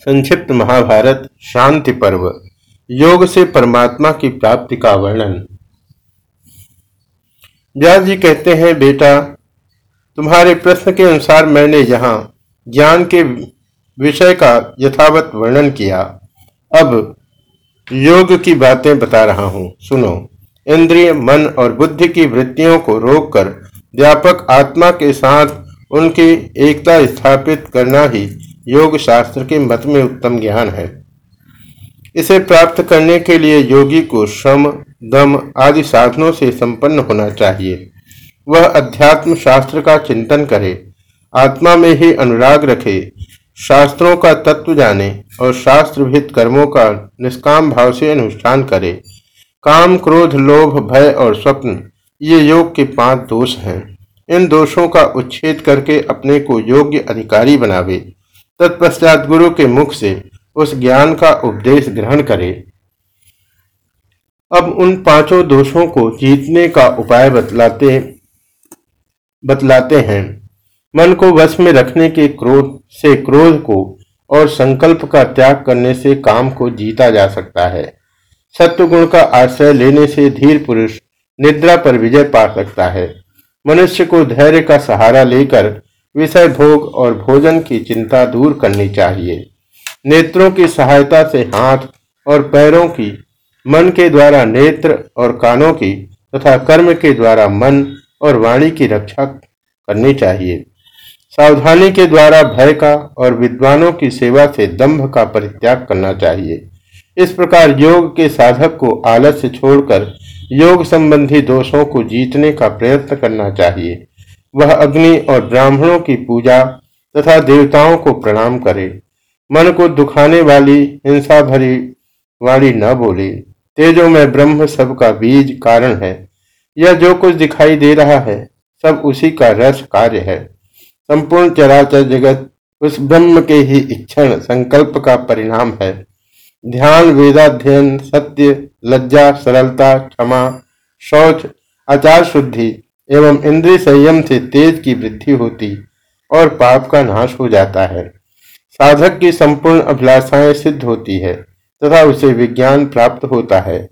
संक्षिप्त महाभारत, शांति पर्व, योग से परमात्मा की प्राप्ति का वर्णन। व्यास जी कहते हैं, बेटा, तुम्हारे प्रश्न के अनुसार मैंने यहाँ ज्ञान के विषय का यथावत वर्णन किया। अब योग की बातें बता रहा हूँ। सुनो, इंद्रिय, मन और बुद्धि की वृत्तियों को रोककर व्यापक आत्मा के साथ उनकी एकता स्थापित करना ही योग शास्त्र के मत में उत्तम ज्ञान है। इसे प्राप्त करने के लिए योगी को श्रम, दम आदि साधनों से संपन्न होना चाहिए। वह अध्यात्म शास्त्र का चिंतन करे, आत्मा में ही अनुराग रखे, शास्त्रों का तत्व जाने और शास्त्रभित कर्मों का निष्काम भाव से अनुष्ठान करे। काम, क्रोध, लोभ, भय और स्वप्न, ये योग के पाँच दोष हैं। इन दोषों का उच्छेद करके अपने को योग्य अधिकारी बनावे। तत्पश्चात गुरु के मुख से उस ज्ञान का उपदेश ग्रहण करे। अब उन पाँचों दोषों को जीतने का उपाय बतलाते बतलाते हैं। मन को वश में रखने के क्रोध से क्रोध को और संकल्प का त्याग करने से काम को जीता जा सकता है। सत्व गुण का आश्रय लेने से धीर पुरुष निद्रा पर विजय पा सकता है। मनुष्य को धैर्य का सहारा लेकर विषय भोग और भोजन की चिंता दूर करनी चाहिए। नेत्रों की सहायता से हाथ और पैरों की, मन के द्वारा नेत्र और कानों की तथा कर्म के द्वारा मन और वाणी की रक्षा करनी चाहिए। सावधानी के द्वारा भय का और विद्वानों की सेवा से दंभ का परित्याग करना चाहिए। इस प्रकार योग के साधक को आलस्य छोड़कर योग संबंधी दोषों को जीतने का प्रयत्न करना चाहिए। वह अग्नि और ब्राह्मणों की पूजा तथा देवताओं को प्रणाम करे। मन को दुखाने वाली, हिंसा भरी वाणी न बोले। तेजो में ब्रह्म सब का बीज कारण है। यह जो कुछ दिखाई दे रहा है, सब उसी का रस कार्य है। संपूर्ण चराचर जगत उस ब्रह्म के ही इच्छण संकल्प का परिणाम है। ध्यान, वेदाध्ययन, सत्य, लज्जा, सरलता, क्षमा, शौच आचार शुद्धि एवं इंद्रिय संयम से तेज की वृद्धि होती और पाप का नाश हो जाता है। साधक की संपूर्ण अभिलाषाएँ सिद्ध होती है तथा उसे विज्ञान प्राप्त होता है।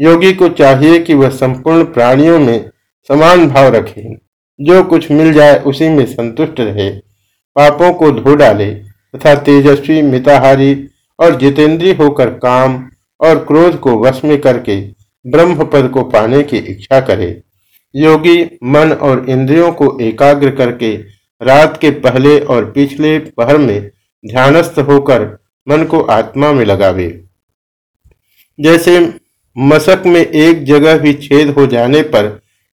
योगी को चाहिए कि वह संपूर्ण प्राणियों में समान भाव रखे। जो कुछ मिल जाए उसी में संतुष्ट रहे। पापों को धो डाले तथा तेजस्वी, मिताहारी और जितेंद्रीय होकर काम और क्रोध को वश में करके ब्रह्म पद को पाने की इच्छा करे। योगी मन और इंद्रियों को एकाग्र करके रात के पहले और पिछले पहर में ध्यानस्थ होकर मन को आत्मा में लगावे। जैसे मशक में एक जगह भी छेद हो जाने पर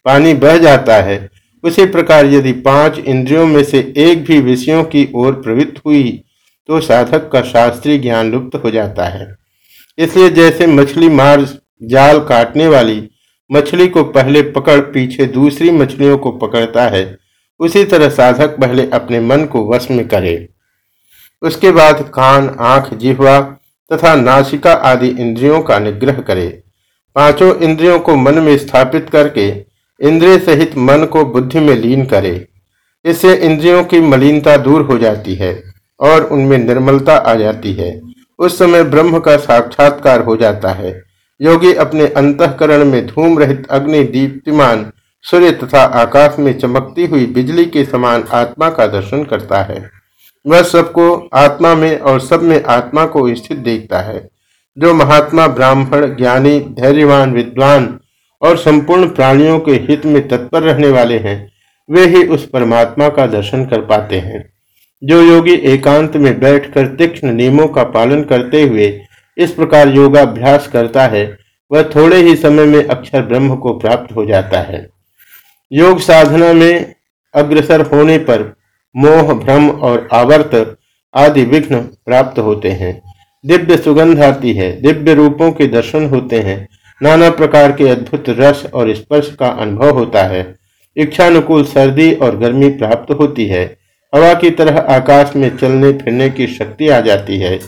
पानी बह जाता है, उसी प्रकार यदि पाँच इंद्रियों में से एक भी विषयों की ओर प्रवृत्त हुई तो साधक का शास्त्रीय ज्ञान लुप्त हो जाता है। इसलिए जैसे मछली मार जाल काटने वाली मछली को पहले पकड़ पीछे दूसरी मछलियों को पकड़ता है। उसी तरह साधक पहले अपने मन को वश में करे। उसके बाद कान, आँख, जिहवा तथा नासिका आदि इंद्रियों का निग्रह करे। पाँचों इंद्रियों को मन में स्थापित करके इंद्रिय सहित मन को बुद्धि में लीन करे। इससे इंद्रियों की मलिनता दूर हो जाती है और उनमें निर्मलता आ जाती है। उस समय ब्रह्म का साक्षात्कार हो जाता है। योगी अपने अंतकरण में धूम रहित अग्नि, दीप्तिमान, सूर्य तथा आकाश में चमकती हुई बिजली के समान आत्मा का दर्शन करता है। वह सबको आत्मा में और सब में आत्मा को स्थित देखता है। जो महात्मा ब्राह्मण, ज्ञानी, धैर्यवान, विद्वान और संपूर्ण प्राणियों के हित में तत्पर रहने वाले हैं, वे ही उस परमात्मा का दर्शन कर पाते हैं। जो योगी एकांत में बैठकर तीक्ष्ण नियमों का पालन करते हुए इस प्रकार योगाभ्यास करता है, वह थोड़े ही समय में अक्षर ब्रह्म को प्राप्त हो जाता है। योग साधना में अग्रसर होने पर मोह, भ्रम और आवर्त आदि विघ्न प्राप्त होते हैं। दिव्य सुगंध आती है, दिव्य रूपों के दर्शन होते हैं। नाना प्रकार के अद्भुत रस और स्पर्श का अनुभव होता है। इच्छानुकूल सर्दी और गर्मी प्राप्त होती है। हवा की तरह आकाश में चलने फिरने की शक्ति आ जाती है।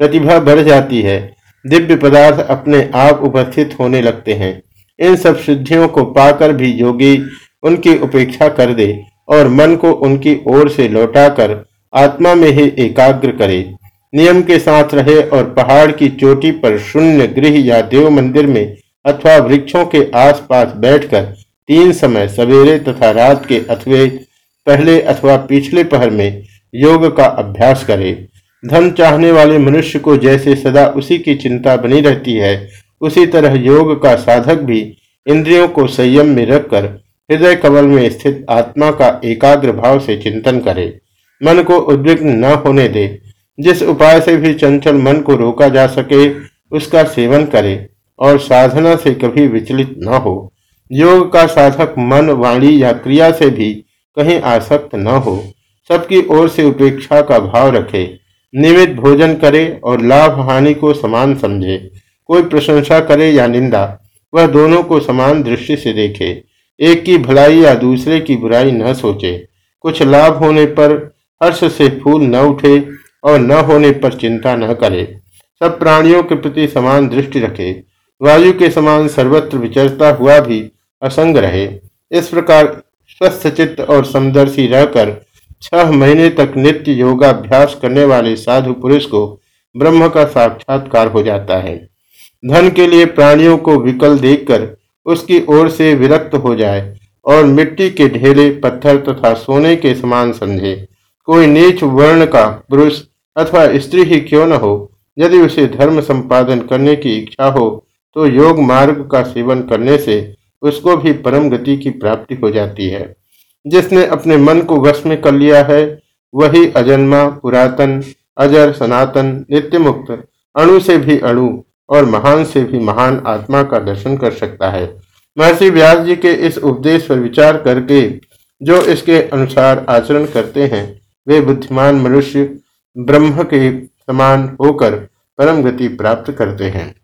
प्रतिभा बढ़ जाती है। दिव्य पदार्थ अपने आप उपस्थित होने लगते हैं। इन सब सिद्धियों को पाकर भी योगी उनकी उपेक्षा कर दे और मन को उनकी ओर से लौटाकर आत्मा में ही एकाग्र करे। नियम के साथ रहे और पहाड़ की चोटी पर शून्य गृह या देव मंदिर में अथवा वृक्षों के आसपास बैठकर तीन समय सवेरे तथा रात के अथवे पहले अथवा पिछले पहर में योग का अभ्यास करे। धन चाहने वाले मनुष्य को जैसे सदा उसी की चिंता बनी रहती है, उसी तरह योग का साधक भी इंद्रियों को संयम में रखकर हृदय कमल में स्थित आत्मा का एकाग्र भाव से चिंतन करे। मन को उद्विग्न न होने दे। जिस उपाय से भी चंचल मन को रोका जा सके, उसका सेवन करे और साधना से कभी विचलित न हो। योग का साधक मन, वाणी या क्रिया से भी कहीं आसक्त न हो। सबकी ओर से उपेक्षा का भाव रखे। नियमित भोजन करे और लाभ हानि को समान समझे। कोई प्रशंसा करे या निंदा, वह दोनों को समान दृष्टि से देखे। एक की भलाई या दूसरे की बुराई न सोचे। कुछ लाभ होने पर हर्ष से फूल न उठे और न होने पर चिंता न करे। सब प्राणियों के प्रति समान दृष्टि रखे। वायु के समान सर्वत्र विचरता हुआ भी असंग रहे। इस प्रकार स्वस्थ चित्त और समदर्शी रहकर छह महीने तक नित्य योगाभ्यास करने वाले साधु पुरुष को ब्रह्म का साक्षात्कार हो जाता है। धन के लिए प्राणियों को विकल देखकर उसकी ओर से विरक्त हो जाए और मिट्टी के ढेले, पत्थर तथा सोने के समान समझे। कोई नीच वर्ण का पुरुष अथवा स्त्री ही क्यों न हो? यदि उसे धर्म संपादन करने की इच्छा हो तो योग मार्ग का सेवन करने से उसको भी परम गति की प्राप्ति हो जाती है। जिसने अपने मन को वश में कर लिया है, वही अजन्मा, पुरातन, अजर, सनातन नित्य मुक्त अणु से भी अणु और महान से भी महान आत्मा का दर्शन कर सकता है। महर्षि व्यास जी के इस उपदेश पर विचार करके, जो इसके अनुसार आचरण करते हैं, वे बुद्धिमान मनुष्य ब्रह्म के समान होकर परम गति प्राप्त करते हैं।